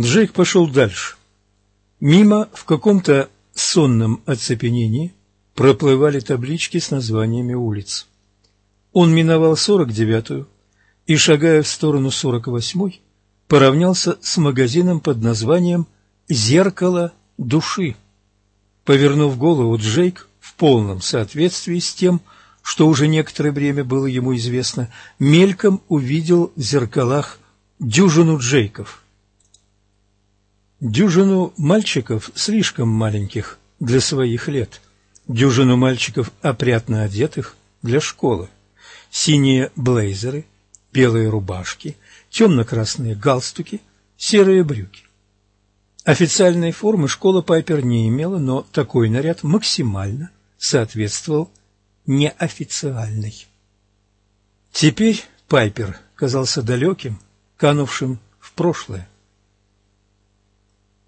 Джейк пошел дальше. Мимо в каком-то сонном оцепенении проплывали таблички с названиями улиц. Он миновал 49-ю и, шагая в сторону 48-й, поравнялся с магазином под названием «Зеркало души». Повернув голову, Джейк в полном соответствии с тем, что уже некоторое время было ему известно, мельком увидел в зеркалах дюжину Джейков. Дюжину мальчиков слишком маленьких для своих лет, дюжину мальчиков опрятно одетых для школы, синие блейзеры, белые рубашки, темно-красные галстуки, серые брюки. Официальной формы школа Пайпер не имела, но такой наряд максимально соответствовал неофициальной. Теперь Пайпер казался далеким, канувшим в прошлое.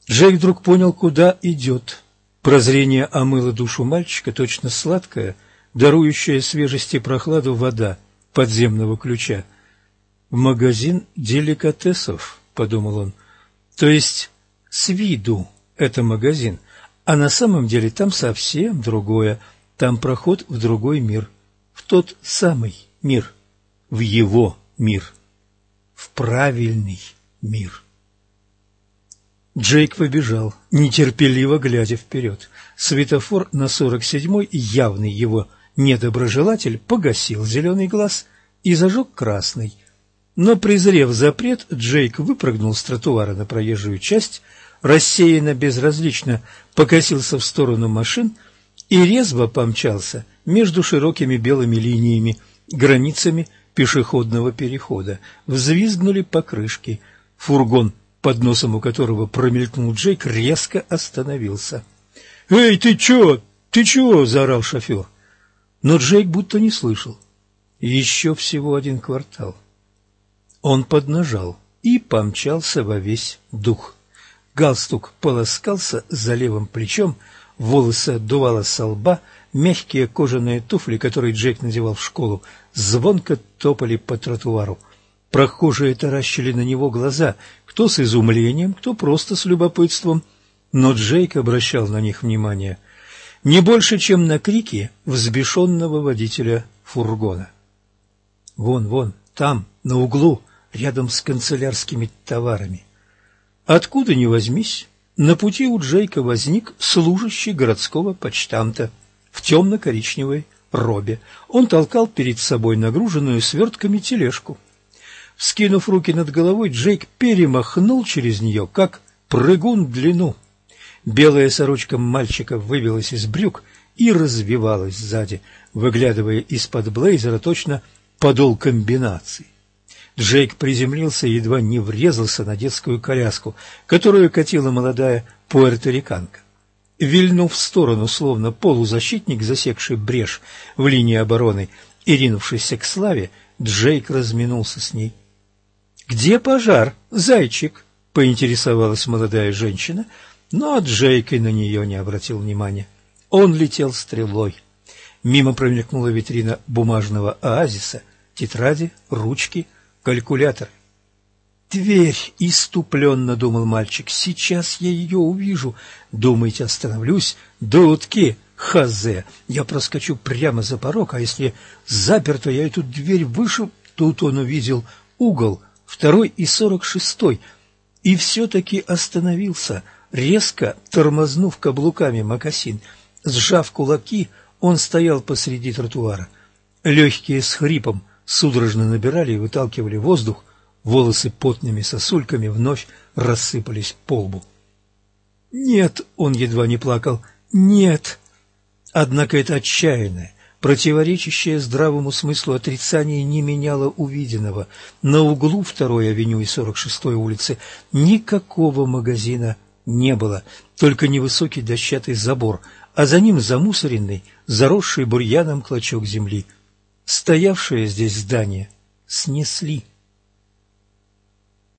Джейк вдруг понял, куда идет. Прозрение омыло душу мальчика, точно сладкая, дарующая свежести прохладу вода подземного ключа. «В магазин деликатесов», — подумал он, — «то есть с виду это магазин, а на самом деле там совсем другое, там проход в другой мир, в тот самый мир, в его мир, в правильный мир». Джейк побежал, нетерпеливо глядя вперед. Светофор на сорок седьмой, явный его недоброжелатель, погасил зеленый глаз и зажег красный. Но, презрев запрет, Джейк выпрыгнул с тротуара на проезжую часть, рассеянно безразлично покосился в сторону машин и резво помчался между широкими белыми линиями, границами пешеходного перехода. Взвизгнули покрышки. Фургон под носом у которого промелькнул Джейк, резко остановился. «Эй, ты чё? Ты чего?» – заорал шофер. Но Джейк будто не слышал. Еще всего один квартал. Он поднажал и помчался во весь дух. Галстук полоскался за левым плечом, волосы отдувало со лба, мягкие кожаные туфли, которые Джейк надевал в школу, звонко топали по тротуару. Прохожие таращили на него глаза, кто с изумлением, кто просто с любопытством, но Джейк обращал на них внимание не больше, чем на крики взбешенного водителя фургона. Вон, вон, там, на углу, рядом с канцелярскими товарами. Откуда ни возьмись, на пути у Джейка возник служащий городского почтамта в темно-коричневой робе. Он толкал перед собой нагруженную свертками тележку. Вскинув руки над головой, Джейк перемахнул через нее, как прыгун длину. Белая сорочка мальчика выбилась из брюк и развивалась сзади, выглядывая из-под блейзера точно подол комбинации. Джейк приземлился и едва не врезался на детскую коляску, которую катила молодая пуэрториканка. Вильнув в сторону, словно полузащитник, засекший брешь в линии обороны и ринувшийся к славе, Джейк разминулся с ней. «Где пожар, зайчик?» — поинтересовалась молодая женщина, но Джейк и на нее не обратил внимания. Он летел стрелой. Мимо промелькнула витрина бумажного оазиса, тетради, ручки, калькулятор. «Дверь!» — иступленно думал мальчик. «Сейчас я ее увижу. Думаете, остановлюсь? Дудки! Хазе! Я проскочу прямо за порог, а если заперто, я эту дверь выше...» Тут он увидел угол второй и сорок шестой, и все-таки остановился, резко тормознув каблуками мокасин. Сжав кулаки, он стоял посреди тротуара. Легкие с хрипом судорожно набирали и выталкивали воздух, волосы потными сосульками вновь рассыпались по лбу. «Нет!» — он едва не плакал. «Нет!» Однако это отчаянное, противоречащее здравому смыслу отрицание не меняло увиденного. На углу второй авеню и 46-й улицы никакого магазина не было, только невысокий дощатый забор, а за ним замусоренный, заросший бурьяном клочок земли. Стоявшее здесь здание снесли.